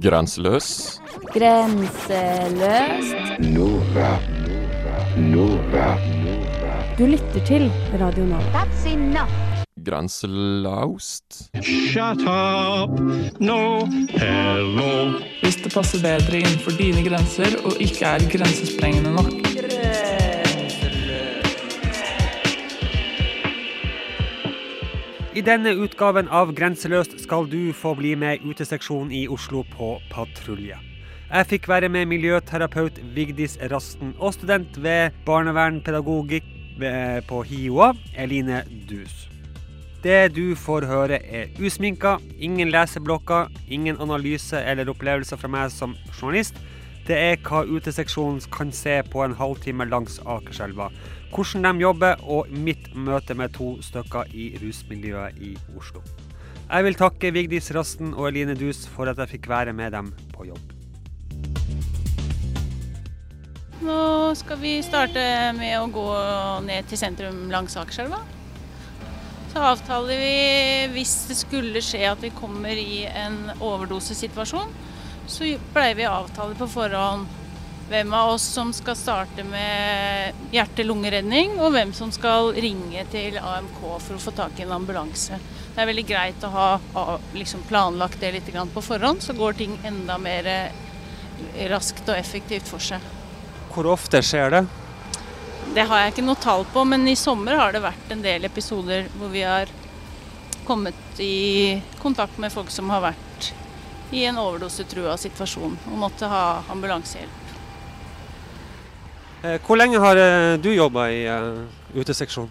Grenseløs. Grenseløst. Nova. Nova. Du lytter til Radio Nova. That's enough. Grenselaust. Shut up! No, hello. Hvis det passer bedre innenfor dine grenser og ikke er grensesprengende nok. I denne utgaven av Grenseløst skal du få bli med uteseksjonen i Oslo på patrulje. Jeg fikk være med miljøterapeut Vigdis Rasten og student ved barnevernpedagogikk på HiOA, Eline Dus. Det du får høre er usminka, ingen leseblokker, ingen analyse eller opplevelser fra meg som journalist. Det er hva uteseksjonen kan se på en halvtime langs Akerselva. Hvordan de jobber, og mitt møte med to stykker i rusmiljøet i Oslo. Jeg vil takke Vigdis Rasten og Eline Dus for at jeg fikk være med dem på jobb. Nå skal vi starte med å gå ned til sentrum langs Akerselva. Så avtaler vi, hvis det skulle skje at vi kommer i en overdosesituasjon, så pleier vi avtale på forhånd hvem av oss som skal starte med hjerte-lungeredning, og hvem som skal ringe til AMK for å få tak i en ambulanse. Det er veldig greit å ha ha liksom planlagt det litt på forhånd, så går ting enda mer eh, raskt og effektivt for seg. Hvor ofte skjer det? Det har jeg ikke noe tall på, men i sommer har det vært en del episoder hvor vi har kommet i kontakt med folk som har vært i en overdosetrua situasjon og måtte ha ambulansehjelp. Eh, Hvor lenge har eh, du jobba i uteseksjonen? uteseksjon?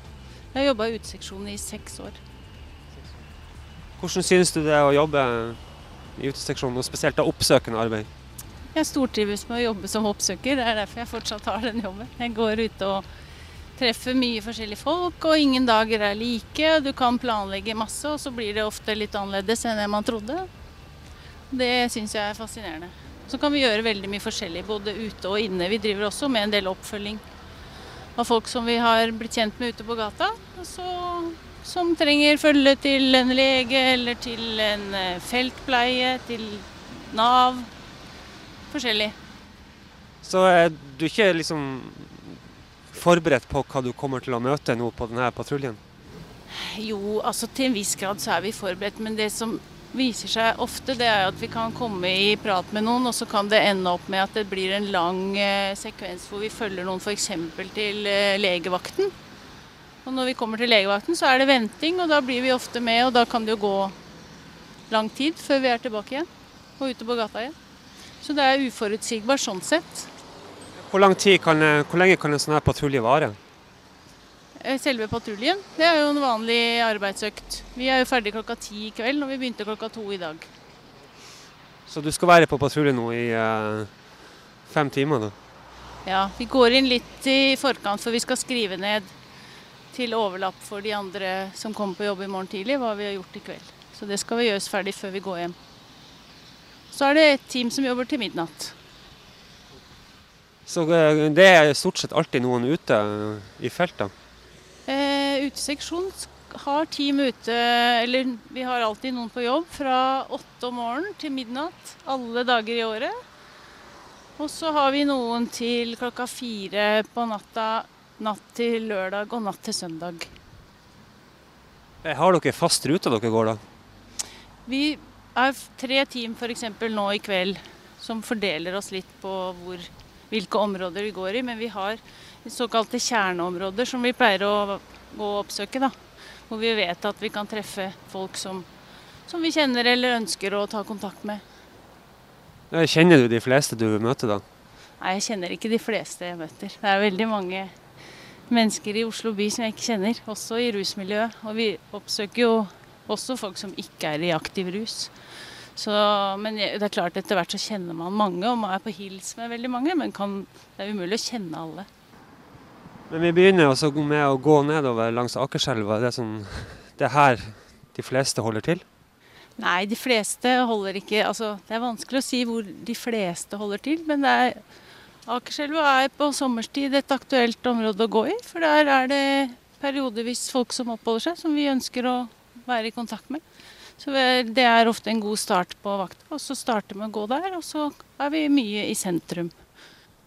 Jeg har jobba i uteseksjonen i seks år. Hvordan synes du det er å jobbe i uteseksjonen, og spesielt av oppsøkende arbeid? Jeg stortrives med å jobbe som oppsøker, det er derfor jeg fortsatt har den jobben. Jeg går ute og treffer mye forskjellige folk, og ingen dager er like. Du kan planlegge masse, og så blir det ofte litt annerledes enn det man trodde. Det syns jeg er fascinerende. Så kan vi gjøre veldig mye forskjellig, både ute og inne. Vi driver også med en del oppfølging av folk som vi har blitt kjent med ute på gata. så, som trenger følge til en lege eller til en eh, feltpleie, til Nav. Forskjellig. Så er du ikke liksom forberedt på hva du kommer til å møte nå på denne patruljen? Jo, altså til en viss grad så er vi forberedt, men det som viser seg ofte, det er at vi kan komme i prat med noen, og så kan det ende opp med at det blir en lang eh, sekvens hvor vi følger noen f.eks. til eh, legevakten. Og når vi kommer til legevakten, så er det venting, og da blir vi ofte med, og da kan det jo gå lang tid før vi er tilbake igjen og ute på gata igjen. Så det er uforutsigbart sånn sett. Hvor, tid kan, hvor lenge kan en sånn her patrulje vare? Eh, Selve patruljen, det er jo en vanlig arbeidsøkt. Vi er jo ferdig klokka ti i kveld, og vi begynte klokka to i dag. Så du skal være på patrulje nå i uh, fem timer, da? Ja, vi går inn litt i forkant, for vi skal skrive ned til overlapp for de andre som kommer på jobb i morgen tidlig, hva vi har gjort i kveld. Så det skal vi gjøres ferdig før vi går hjem. Så er det et team som jobber til midnatt. Så eh, det er stort sett alltid noen ute i feltet? Uteseksjon har team ute, eller vi har alltid noen på jobb fra åtte om morgenen til midnatt alle dager i året. Og så har vi noen til klokka fire på natta, natt til lørdag og natt til søndag. Eh, Har dere fast rute dere går, da? Vi er tre team f.eks. nå i kveld som fordeler oss litt på hvor, hvilke områder vi går i. Men vi har såkalte kjerneområder som vi pleier å gå og oppsøke. da. Hvor vi vet at vi kan treffe folk som, som vi kjenner eller ønsker å ta kontakt med. Kjenner du de fleste du møter, da? Nei, jeg kjenner ikke de fleste jeg møter. Det er veldig mange mennesker i Oslo by som jeg ikke kjenner, også i rusmiljøet. Og vi oppsøker jo også folk som ikke er i aktiv rus. Så, men det er klart etter hvert så kjenner man mange, og man er på hils med veldig mange. Men kan, det er umulig å kjenne alle. Men vi begynner også med å gå nedover langs Akerselva. Det er, sånn, det er her de fleste holder til. Nei, de fleste holder ikke Altså, det er vanskelig å si hvor de fleste holder til, men er Akerselva er på sommerstid et aktuelt område å gå i, for der er det periodevis folk som oppholder seg, som vi ønsker å være i kontakt med. Så det er ofte en god start på vakta. Og så starter vi å gå der, og så er vi mye i sentrum.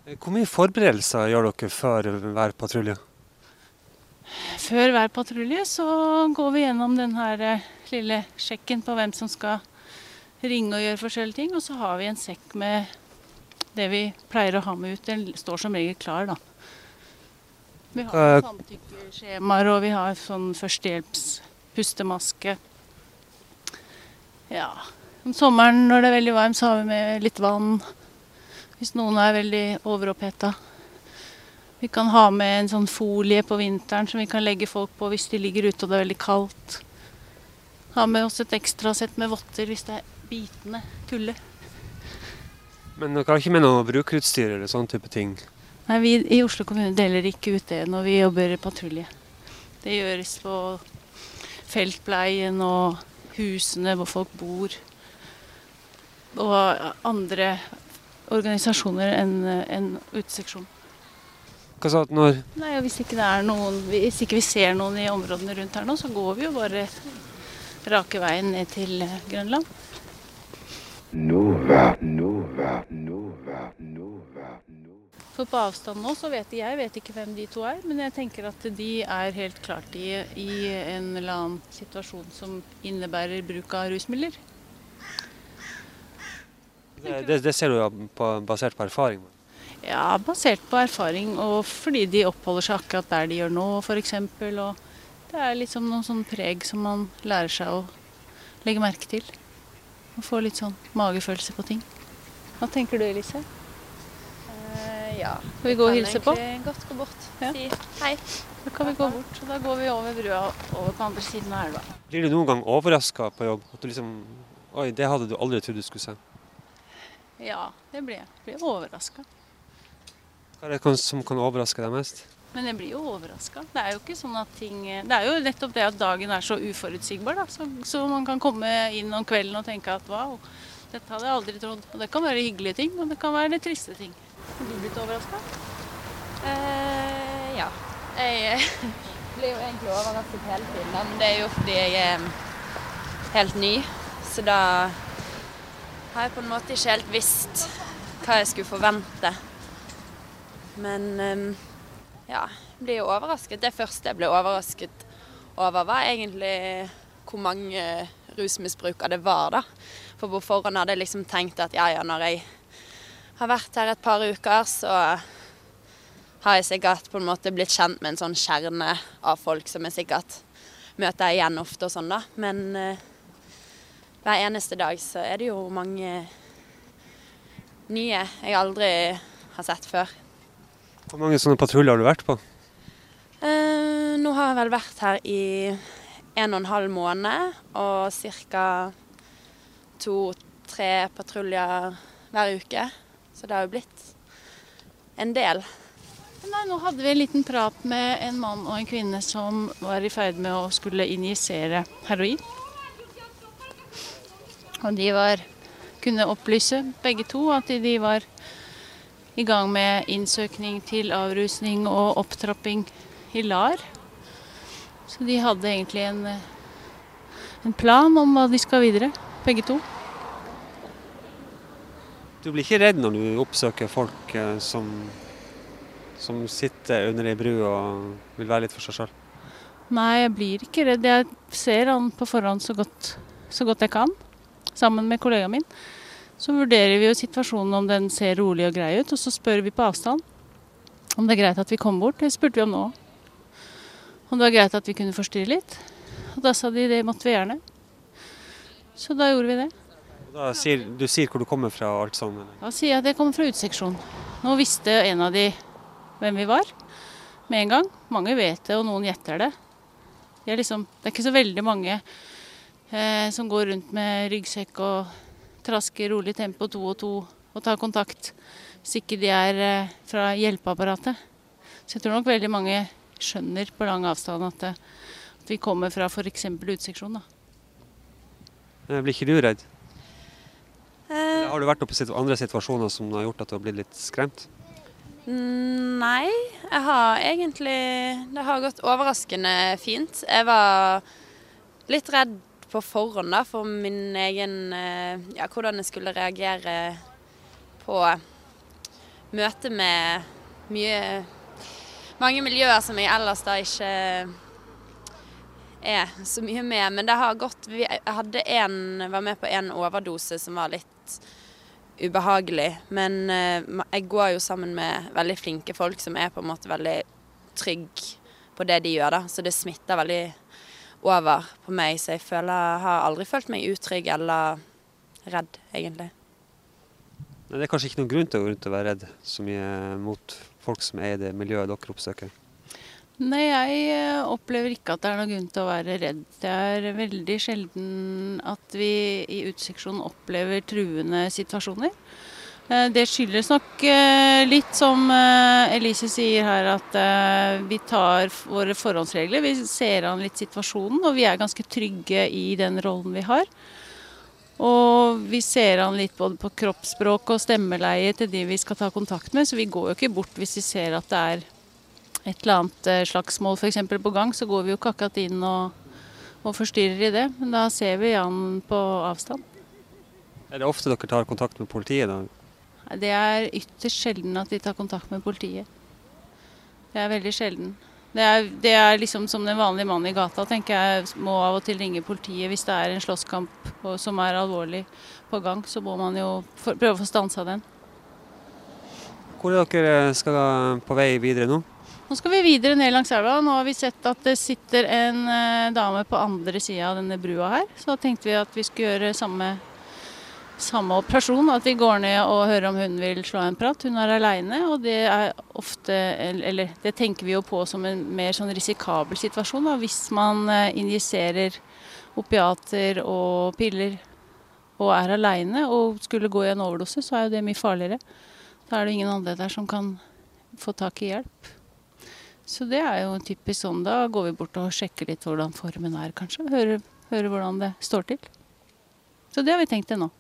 Hvor mye forberedelser gjør dere før hver patrulje? Før hver patrulje så går vi gjennom den her eh, lille sjekken på hvem som skal ringe og gjøre forskjellige ting. Og så har vi en sekk med det vi pleier å ha med ut. Den står som regel klar, da. Vi har Eh, samtykkeskjemaer, og vi har sånn førstehjelps pustemaske. Ja. Om sommeren når det er veldig varmt, så har vi med litt vann. Hvis noen er veldig overoppheta. Vi kan ha med en sånn folie på vinteren som vi kan legge folk på hvis de ligger ute og det er veldig kaldt. Ha med oss et ekstra sett med votter hvis det er bitende kulde. Men dere har ikke med noe brukerutstyr eller sånn type ting? Nei, vi i Oslo kommune deler ikke ut det når vi jobber patrulje. Det gjøres på feltpleien og husene hvor folk bor. Og andre organisasjoner enn en uteseksjon. Hva sa du når Nei, hvis ikke det er noen Hvis ikke vi ser noen i områdene rundt her nå, så går vi jo bare rake veien ned til Grønland. Nova, Nova, Nova, Nova, Nova. For på avstand nå så vet jeg vet ikke hvem de to er, men jeg tenker at de er helt klart i, i en eller annen situasjon som innebærer bruk av rusmidler. Det, det, det ser du jo på, basert på erfaring. Ja, basert på erfaring og fordi de oppholder seg akkurat der de gjør nå, f.eks. Og det er liksom noen sånn preg som man lærer seg å legge merke til. Og få litt sånn magefølelse på ting. Hva tenker du, Elise? Eh, ja. Skal vi gå og hilse på? Kan godt gå bort. Ja. Si hei. Da kan vi gå bort. og Da går vi over brua over på andre siden av elva. Blir du noen gang overraska på jobb? At du liksom Oi, det hadde du aldri trodd du skulle se. Ja, det blir jeg. Blir overraska. Hva er det som kan overraske deg mest? Men jeg blir jo overraska. Det er jo ikke sånn at ting Det er jo nettopp det at dagen er så uforutsigbar, da. Så, så man kan komme inn om kvelden og tenke at wow, dette hadde jeg aldri trodd. Og det kan være hyggelige ting, og det kan være triste ting. Har du blitt overraska? Eh, ja. Jeg eh, blir jo egentlig overrasket hele tiden, men det er jo fordi jeg er helt ny. Så da har jeg på en måte ikke helt visst hva jeg skulle forvente. Men eh, ja, jeg blir jo overrasket. Det første jeg ble overrasket over, var egentlig hvor mange rusmisbrukere det var, da. For på forhånd hadde jeg liksom tenkt at ja, ja, når jeg har vært her et par uker, så har jeg sikkert på en måte blitt kjent med en sånn kjerne av folk som jeg sikkert møter igjen ofte og sånn, da. Men eh, hver eneste dag så er det jo mange nye jeg aldri har sett før. Hvor mange sånne patruljer har du vært på? Eh, nå har jeg vel vært her i en og en halv måned, og ca. to-tre patruljer hver uke. Så det har jo blitt en del. Nei, nå hadde vi en liten prat med en mann og en kvinne som var i ferd med å skulle injisere heroin. Og de var, kunne opplyse begge to at de var i gang med innsøkning til avrusning og opptrapping i LAR. Så de hadde egentlig en, en plan om hva de skal videre, begge to. Du blir ikke redd når du oppsøker folk eh, som, som sitter under ei bru og vil være litt for seg sjøl? Nei, jeg blir ikke redd. Jeg ser han på forhånd så godt, så godt jeg kan. Sammen med kollegaen min. Så vurderer vi jo situasjonen om den ser rolig og grei ut, og så spør vi på avstand om det er greit at vi kommer bort. Det spurte vi om nå. Om det var greit at vi kunne forstyrre litt. Og da sa de det måtte vi gjerne. Så da gjorde vi det. Sier, du sier hvor du kommer fra og alt sånt. Da sier jeg at jeg kommer fra uteseksjonen. Nå visste en av de hvem vi var med en gang. Mange vet det, og noen gjetter det. De er liksom, det er ikke så veldig mange som går rundt med ryggsekk og trasker rolig tempo to og to og tar kontakt, hvis ikke de er eh, fra hjelpeapparatet. Så jeg tror nok veldig mange skjønner på lang avstand at, det, at vi kommer fra f.eks. uteseksjon. Eh, Blir ikke du redd? Eh, Har du vært oppe i situ- andre situasjoner som har gjort at du har blitt litt skremt? Mm, Nei, jeg har egentlig Det har gått overraskende fint. Jeg var litt redd på forhånd da, for min egen eh, Ja, hvordan jeg skulle reagere på møte med mye Mange miljøer som jeg ellers da ikke er så mye med. Men det har gått Jeg hadde en, var med på en overdose som var litt ubehagelig. Men eh, jeg går jo sammen med veldig flinke folk som er på en måte veldig trygge på det de gjør, da. Så det smitter veldig over på meg. Så jeg føler, har aldri følt meg utrygg eller redd, egentlig. Men det er kanskje ikke noen grunn til å gå rundt og være redd så mye mot folk som er i det miljøet dere oppsøker? Nei, jeg opplever ikke at det er noen grunn til å være redd. Det er veldig sjelden at vi i uteseksjonen opplever truende situasjoner. Eh, Det skyldes nok eh, litt, som eh, Elise sier her, at vi tar våre forhåndsregler. Vi ser an litt situasjonen, og vi er ganske trygge i den rollen vi har. Og vi ser an litt både på kroppsspråk og stemmeleie til de vi skal ta kontakt med, så vi går jo ikke bort hvis vi ser at det er et eller annet slagsmål f.eks. på gang, så går vi jo ikke akkurat inn og, og forstyrrer i det. Men da ser vi an på avstand. Er det ofte dere tar kontakt med politiet? da? Det er ytterst sjelden at de tar kontakt med politiet. Det er veldig sjelden. Det er, det er liksom som den vanlige mannen i gata, tenker jeg. Må av og til ringe politiet hvis det er en slåsskamp som er alvorlig på gang. Så må man jo for, prøve å få stansa den. Hvor er dere skal på vei videre nå? Nå skal vi videre ned langs elva. Nå har vi sett at det sitter en eh, dame på andre sida av denne brua her. Så da tenkte vi at vi skulle gjøre samme, samme operasjon. At vi går ned og hører om hun vil slå en prat. Hun er aleine, og det er ofte Eller det tenker vi jo på som en mer sånn risikabel situasjon. Da, hvis man eh, injiserer opiater og piller og er aleine og skulle gå i en overdose, så er jo det mye farligere. Da er det ingen andre der som kan få tak i hjelp. Så det er jo typisk sånn. Da går vi bort og sjekker litt hvordan formen er, kanskje. Hører, hører hvordan det står til. Så det har vi tenkt til nå.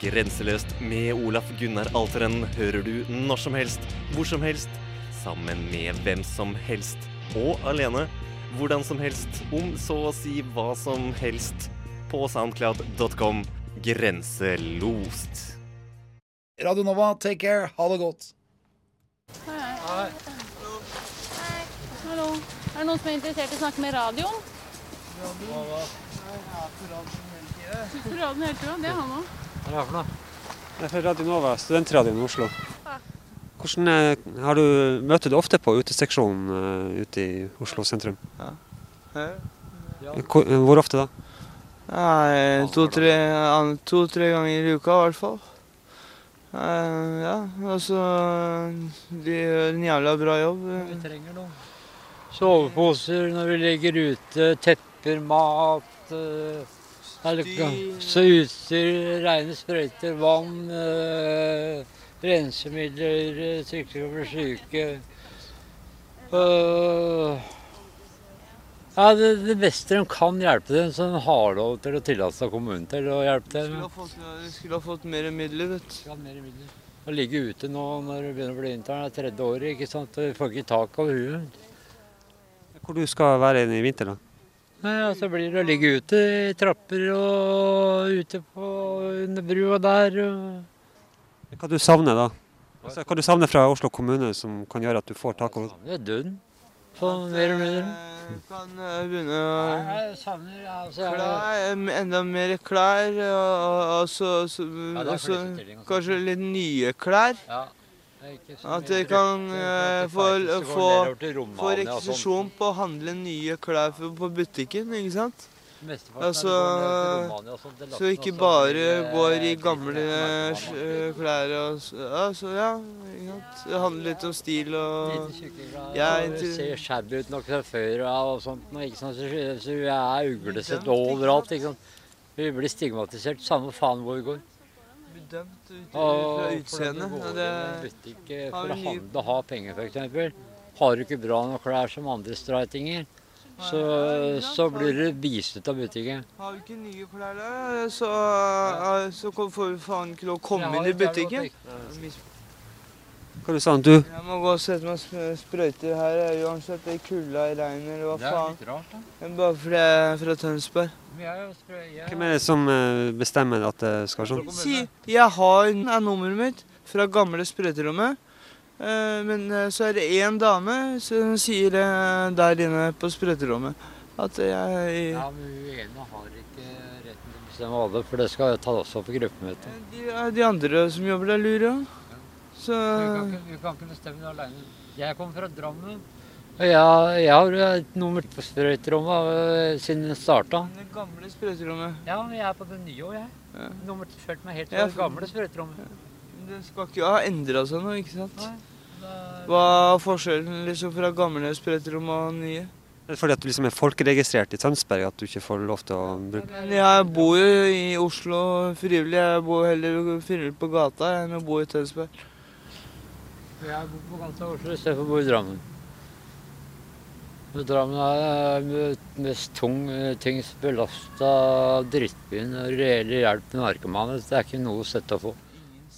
Grenseløst med Olaf Gunnar Alteren hører du når som helst, hvor som helst, sammen med hvem som helst. Og alene, hvordan som helst, om så å si hva som helst. På soundcloud.com grenselost. Radio Nova, take care. Ha det godt. Hei. Hei. Hallo. Er det noen som er interessert i å snakke med radioen? Sitter på radioen hele tida? Det er han òg. Hva er det for noe? Det er fra Radio Nova, studentradioen i Oslo. Hvordan eh, har du, Møter du ofte på uteseksjonen eh, ute i Oslo sentrum? Hvor, eh, hvor ofte da? Nei, to-tre to, tre ganger i uka i hvert fall. Eh, ja, altså De gjør en jævla bra jobb. Vi trenger noe. Soveposer når vi legger ute, tepper, mat Så utstyr, rene sprøyter, vann, eh, rensemidler, eh, for syke. Eh, ja, det, det beste de kan hjelpe dem, så de har lov til å tillate seg kommunen til å hjelpe dem. Skulle de skulle ha fått mer midler, vet du. Å ligge ute nå når det begynner å bli vinteren, det er tredje året, ikke sant. Du får ikke tak over huet. Hvor du skal være i vinter, da? Nei, så blir det å ligge ute i trapper og ute på under brua der. Og... Hva du savner da? Altså, hva du savner fra Oslo kommune som kan gjøre at du får tak over? Jeg savner døden. Sånn mer og mer. Kan eh, begynne å Jeg savner altså, klær, eh, enda mer klær. Og, og, og så, så, Ja, og kanskje litt nye klær. Ja. At de kan eh, eh, få, få, få sånt. rekvisisjon på å handle nye klær på butikken, ikke sant? Altså, er så vi ikke bare sånn, eh, går i gamle eh, klær og s- Ja, så ja. Ikke sant? Litt om stil og Jeg ser shabby ut nok fra før av og sånt. Ikke sant? Så, så vi er uglesett overalt. ikke sant? Vi blir stigmatisert samme faen hvor vi går. Dømt ut fra utseendet. i det- en butikk eh, for å handle og ha penger, f.eks. Har du ikke bra nok klær som andre streitinger, så, så blir du vist ut av butikken. Har du ikke nye klær der, så, så får du faen ikke lov å komme inn i butikken. Hva du sa du? Jeg må gå og sette meg sprøyter her Uansett, det er kulda, i regn eller hva faen. Det er faen. litt rart, da. Men Bare fordi jeg er fra Tønsberg. Jeg er jeg- Hvem er det som eh, bestemmer at det skal være sånn? Si, jeg har er nummeret mitt fra gamle sprøyterommet. Eh, Men eh, så er det én dame som sier det der inne på sprøyterommet at jeg Ja, men hun ene har ikke retten til å bestemme alle, for det skal tas opp i gruppemøtet. de, de andre som jobber der, lurer òg. Så Du kan, ikke, du kan ikke bestemme det alene. Jeg kommer fra Drammen. Ja, jeg, har et nummer på sprøyterommet øh, siden det starta. Det gamle sprøyterommet. Ja, men jeg er på det nye òg, jeg. Nummeret fulgte meg helt Ja, fra det gamle sprøyterommet. Det skal ikke ha endra seg noe, ikke sant? Nei, Hva er forskjellen liksom fra gamle sprøyterom og nye? Fordi at du liksom er folkeregistrert i Tønsberg at du ikke får lov til å bruke jeg bor jo i Oslo frivillig. Jeg bor heller frivillig på gata enn å bo i Tønsberg. Jeg bor på kanten av Oslo istedenfor å bo i Drammen. Drammen er den mest tung, eh, tyngst belasta drittbyen og reelle hjelp til narkomane. Det er ikke noe å sette å få.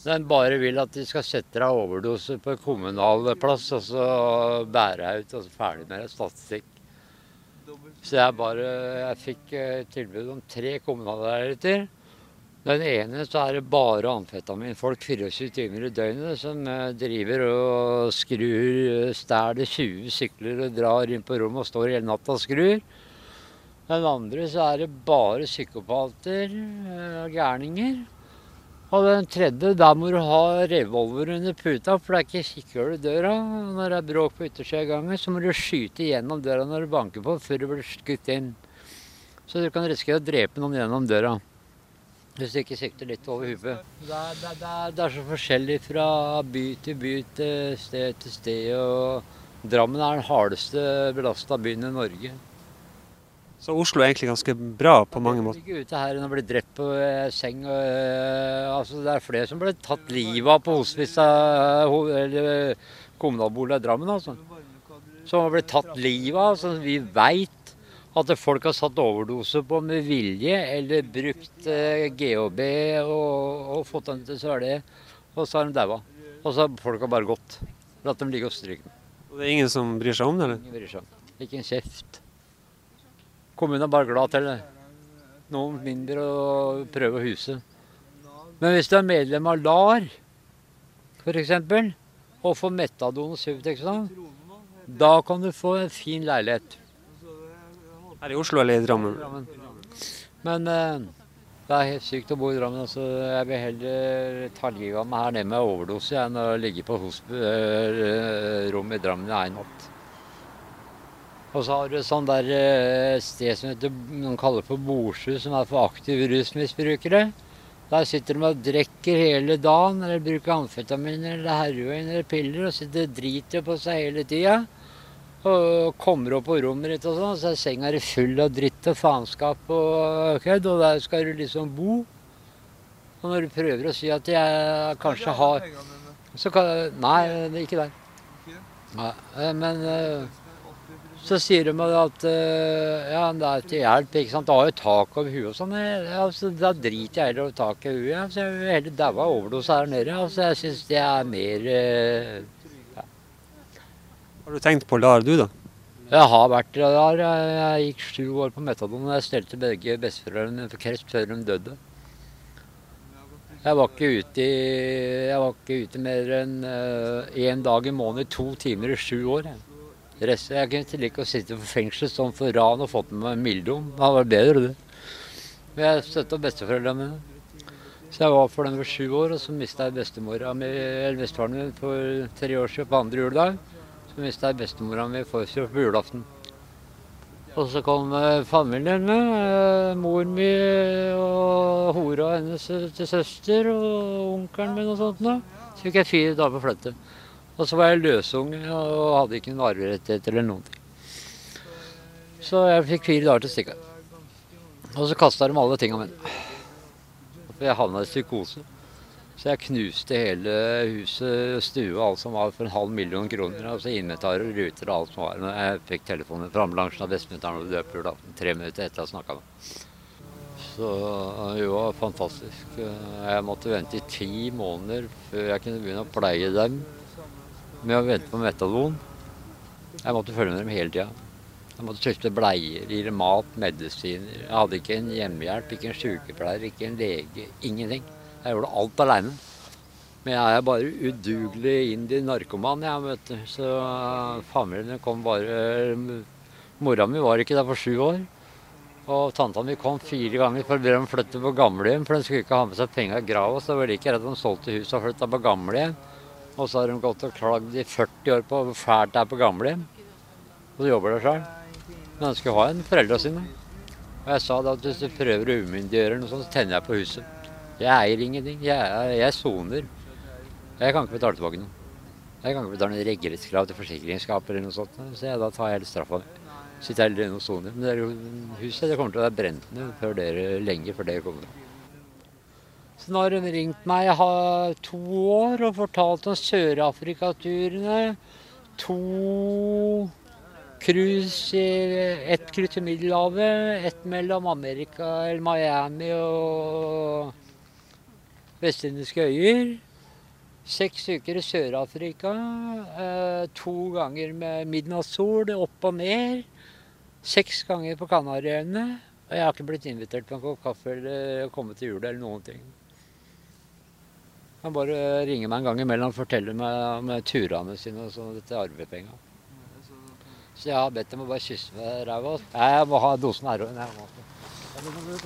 Den bare vil at de skal sette deg overdose på en kommunal plass, og så bære deg ut, og så ferdig med det. Statistikk. Så jeg bare Jeg fikk eh, tilbud om tre kommunalleiligheter. Den ene så er det bare amfetaminfolk 24 timer i døgnet som eh, driver og skrur, eh, stjeler 20 sykler og drar inn på rommet og står hele natta og skrur. Den andre så er det bare psykopater eh, og gærninger. Og den tredje, der må du ha revolver under puta, for det er ikke kikkhull i døra. Når det er bråk på yttersida av gangen, så må du skyte gjennom døra når du banker på, før du blir skutt inn. Så du kan risikere å drepe noen gjennom døra. Hvis du ikke sikter litt over huet. Det det, det, det er så forskjellig fra by til by, til sted til sted. og Drammen er den hardeste belasta byen i Norge. Så Oslo er egentlig ganske bra på mange måter. Ikke ute her enn å bli drept på eh, seng. Og, eh, altså, det er flere som ble tatt livet av på hospice eh, eller kommunalbolig i Drammen. Altså. Som har blitt tatt livet av, som vi veit at folk har satt overdose på med vilje, eller brukt eh, GHB og, og fått dem til å svølge, og så har de daua. Og så har folk bare gått. Latt dem ligge og stryke. Og det er ingen som bryr seg om det, eller? Ingen bryr seg. Ikke en kjeft. Kommunen er bare glad til det. Noen mindre å prøve å huse. Men hvis du er medlem av LAR, f.eks., og får metadon og Subutex, da kan du få en fin leilighet. Her i Oslo eller i Drammen? Men eh, det er helt sykt å bo i Drammen. Altså, jeg vil heller ta livet av meg her nede med overdose enn å ligge på eh, rom i Drammen i en natt. Og så har du et sånt der eh, sted som heter, noen kaller for Borsrud, som er for aktive rusmisbrukere. Der sitter de og drikker hele dagen, eller bruker amfetamin eller heroin eller piller, og sitter driter på seg hele tida. Og kommer opp på rommet ditt og sånn, så er senga full av dritt og faenskap og kødd, og der skal du liksom bo. Og når du prøver å si at jeg kanskje har så kan, Nei, det ikke der. Nei, eh, men eh, så sier de at eh, ja, det er til hjelp. ikke sant? Du har jo tak over huet og sånn. Altså, da driter jeg heller over taket over huet. Så jeg vil heller daue av overdose her nede. Altså, jeg syns det er mer Har du tenkt på LAR, du, da? Jeg har vært der. Jeg, gikk sju år på metadon. Jeg stelte begge besteforeldrene for kreft før de døde. Jeg var ikke ute, i, var ikke ute mer enn én dag i måneden to timer i sju år. Jeg. Resten, jeg kunne like å sitte for fengsel sånn for ran og fått med meg milddom. Det hadde vært bedre, det. Men jeg støtta besteforeldrene mine. Så jeg var for dem for sju år, og så mista jeg bestemora mi, eller bestefaren min for tre år siden på andre juledag. Så mista jeg bestemora mi forrige på julaften. Og så kom familien med. eh, Mor mi og hora hennes til søster og onkelen min og sånt Da. Så fikk jeg fire dager på flytte. Og så var jeg løsunge og hadde ikke noen arverettigheter eller noen ting. Så jeg fikk fire dager til å stikke av. Og så kasta de alle tinga mine. For jeg havna i psykose. Så jeg knuste hele huset, stua, alt som var for en halv million kroner. Altså inventarer, ruter og alt som var. Når jeg fikk telefonen fra ambulansen av bestemutteren og løper julaften. Tre minutter etter jeg snakka med. Så det var fantastisk. Jeg måtte vente i ti måneder før jeg kunne begynne å pleie dem. med å vente på metadon. Jeg måtte følge med dem hele tida. Jeg måtte skifte bleier, gi dem mat, medisiner. Jeg hadde ikke en hjemmehjelp, ikke en sykepleier, ikke en lege. Ingenting. Jeg gjorde alt aleine. Men jeg er bare udugelig indie narkoman, jeg, vet du. Så familien kom bare Mora mi var ikke der for sju år. Og tanta mi kom fire ganger for å be dem flytte på gamlehjem, for de skulle ikke ha med seg penger i grava. Så var de ikke redd de solgte huset og flytta på gamlehjem. Og så har de gått og klagd i 40 år på hvor fælt det er på gamlehjem. Og så jobber de sjøl. Men de skulle ha en foreldra sine. Og jeg sa da at hvis du prøver å umyndiggjøre noe sånt, så tenner jeg på huset. Jeg eier ingenting. Jeg soner. Jeg kan ikke betale tilbake noe. Jeg kan ikke betale noen regresskrav til forsikringsskaper eller noe sånt. Så jeg, da tar jeg hele straffa. Sitter heller inne og soner. Men det er jo huset det kommer til å være brent ned før dere, lenge før dere kommer. Så nå har hun ringt meg i to år og fortalt om Sør-Afrika-turene. To cruise, ett cruise til Middelhavet, ett mellom Amerika, eller Miami og Vestindiske øyer. Seks uker i Sør-Afrika. Eh, to ganger med midnattssol, opp og ned. Seks ganger på Kanariøyene. Og jeg har ikke blitt invitert på en kopp kaffe eller komme til jul eller noen ting. Han bare ringer meg en gang imellom og forteller meg om turene sine og sånn dette arvepenga. Så jeg har bedt dem å bare kysse meg i ræva. Jeg må ha dosen heroin.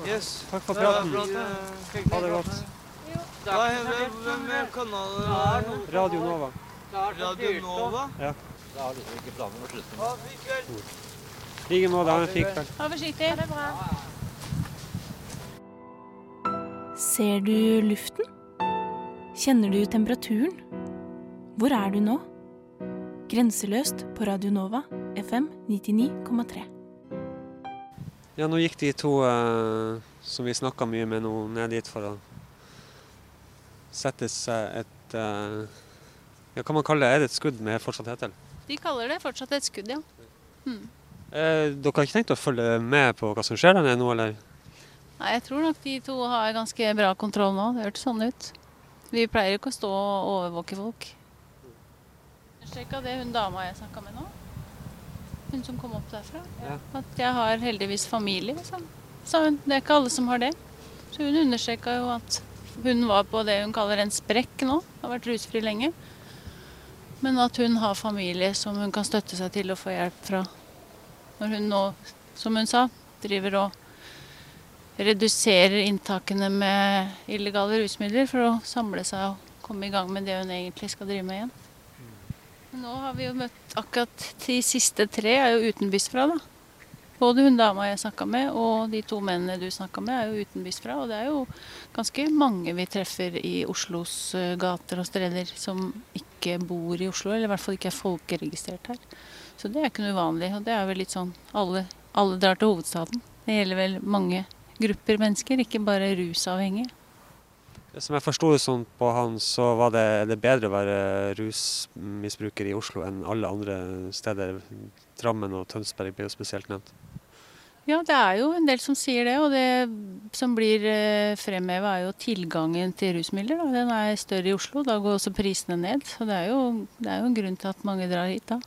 Yes. Takk for praten. Ha det godt. Hva hvem er kanalen? Radio Nova. Radio Nova? Ja. Da har liksom ikke planer om å slutte. Ha fin kveld. I like måte. Ha en fin kveld. Forsiktig. Ha det bra. Ser du luften? Kjenner du temperaturen? Hvor er du nå? Grenseløst på Radio Nova, FM 99,3. Ja, nå gikk de to eh, som vi snakka mye med nå, ned dit for å sette seg et eh, Ja, hva man kaller det? Er det et skudd med fortsatt hetel? De kaller det fortsatt et skudd, ja. Hmm. Eh, dere har ikke tenkt å følge med på hva som skjer der nede nå, eller? Nei, jeg tror nok de to har ganske bra kontroll nå. Det hørtes sånn ut. Vi pleier ikke å stå og overvåke folk. Sjekka det hun dama jeg snakka med nå. Hun som kom opp derfra. Ja. At jeg har heldigvis familie, liksom. sa hun. Det er ikke alle som har det. Så hun understreka jo at hun var på det hun kaller en sprekk nå. Har vært rusfri lenge. Men at hun har familie som hun kan støtte seg til og få hjelp fra. Når hun nå, som hun sa, driver og reduserer inntakene med illegale rusmidler for å samle seg og komme i gang med det hun egentlig skal drive med igjen. Nå har vi jo møtt akkurat de siste tre er jo utenbys fra, da. Både hun dama jeg snakka med og de to mennene du snakka med, er jo utenbys fra. Og det er jo ganske mange vi treffer i Oslos eh, gater og steder som ikke bor i Oslo, eller i hvert fall ikke er folkeregistrert her. Så det er ikke noe uvanlig. Og det er vel litt sånn alle, alle drar til hovedstaden. Det gjelder vel mange grupper mennesker, ikke bare rusavhengige. Som jeg forsto sånn på han, så var det, det bedre å være rusmisbruker i Oslo enn alle andre steder. Drammen og Tønsberg blir jo spesielt nevnt. Ja, det er jo en del som sier det. Og det som blir eh, fremheva er jo tilgangen til rusmidler. Da. Den er større i Oslo. Da går også prisene ned. Så det er jo, det er jo en grunn til at mange drar hit da.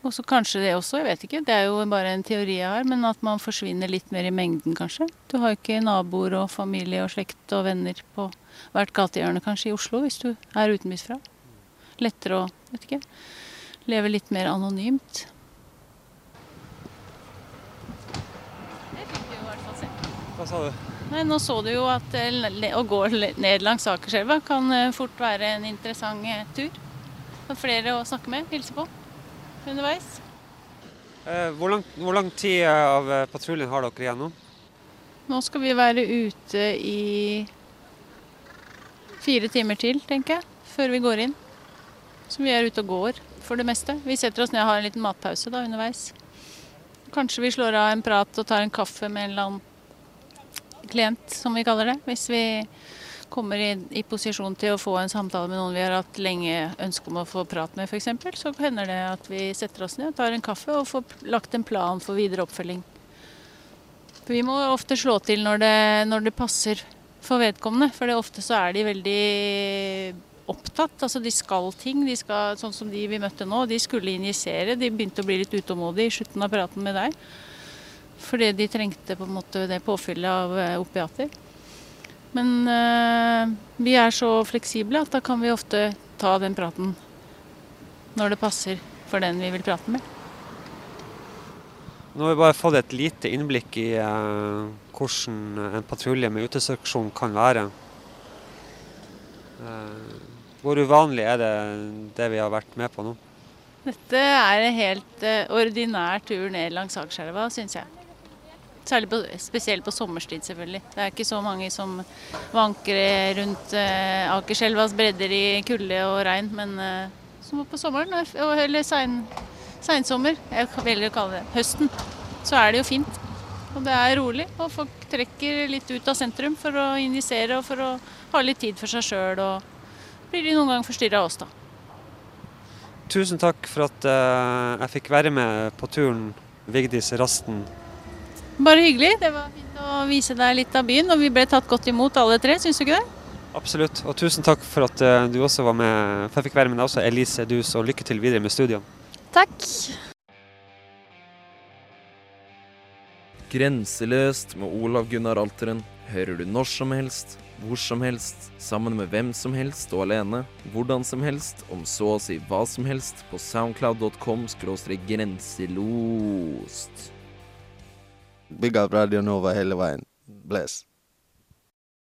Og så kanskje det også, jeg vet ikke, det er jo bare en teori jeg har, men at man forsvinner litt mer i mengden, kanskje. Du har ikke naboer og familie og slekt og venner på hvert gatehjørne kanskje i Oslo hvis du er utenbysfra. Lettere å, vet ikke, leve litt mer anonymt. Det fikk vi jo i hvert fall se. Hva sa du? Nei, nå så du jo at eh, å gå ned langs Akerselva kan eh, fort være en interessant eh, tur. For flere å snakke med, hilse på underveis. Hvor, lang, hvor lang tid av patruljen har dere igjen nå? Nå skal vi være ute i fire timer til, tenker jeg, før vi går inn. Så vi er ute og går for det meste. Vi setter oss ned og har en liten matpause da underveis. Kanskje vi slår av en prat og tar en kaffe med en eller annen klient, som vi kaller det. Hvis vi kommer i, i posisjon til å få en samtale med noen vi har hatt lenge ønske om å få prat med f.eks., så hender det at vi setter oss ned, tar en kaffe og får lagt en plan for videre oppfølging. For vi må ofte slå til når det, når det passer for vedkommende. For det ofte så er de veldig opptatt. Altså de skal ting. De skal, sånn som de vi møtte nå, de skulle injisere. De begynte å bli litt utålmodige i slutten av praten med deg. Fordi de trengte på en måte det påfyllet av eh, opiater. Men øh, vi er så fleksible at da kan vi ofte ta den praten når det passer for den vi vil prate med. Nå har vi bare fått et lite innblikk i eh, hvordan en patrulje med uteseksjon kan være. Eh, hvor uvanlig er det det vi har vært med på nå? Dette er en helt eh, ordinær tur ned langs Akerselva, syns jeg. Særlig på, spesielt på sommerstid, selvfølgelig. Det er ikke så mange som vanker rundt eh, Akerselvas bredder i kulde og regn, men eh, som på sommeren, eller sein, seinsommer, jeg velger å kalle det høsten, så er det jo fint. Og det er rolig, og folk trekker litt ut av sentrum for å injisere og for å ha litt tid for seg sjøl. Og blir de noen gang forstyrra av oss, da. Tusen takk for at eh, jeg fikk være med på turen, Vigdis Rasten. Bare hyggelig. Det var fint å vise deg litt av byen, og vi ble tatt godt imot alle tre, syns du ikke det? Absolutt. Og tusen takk for at eh, du også var med. For jeg fikk være med deg også, Elise Dus, og lykke til videre med studiene. Takk. Grenseløst med Olav Gunnar Alteren hører du når som helst, hvor som helst, sammen med hvem som helst og alene, hvordan som helst, om så å si hva som helst, på soundcloud.com grenselost. Big up Radio Nova hele veien. Bless.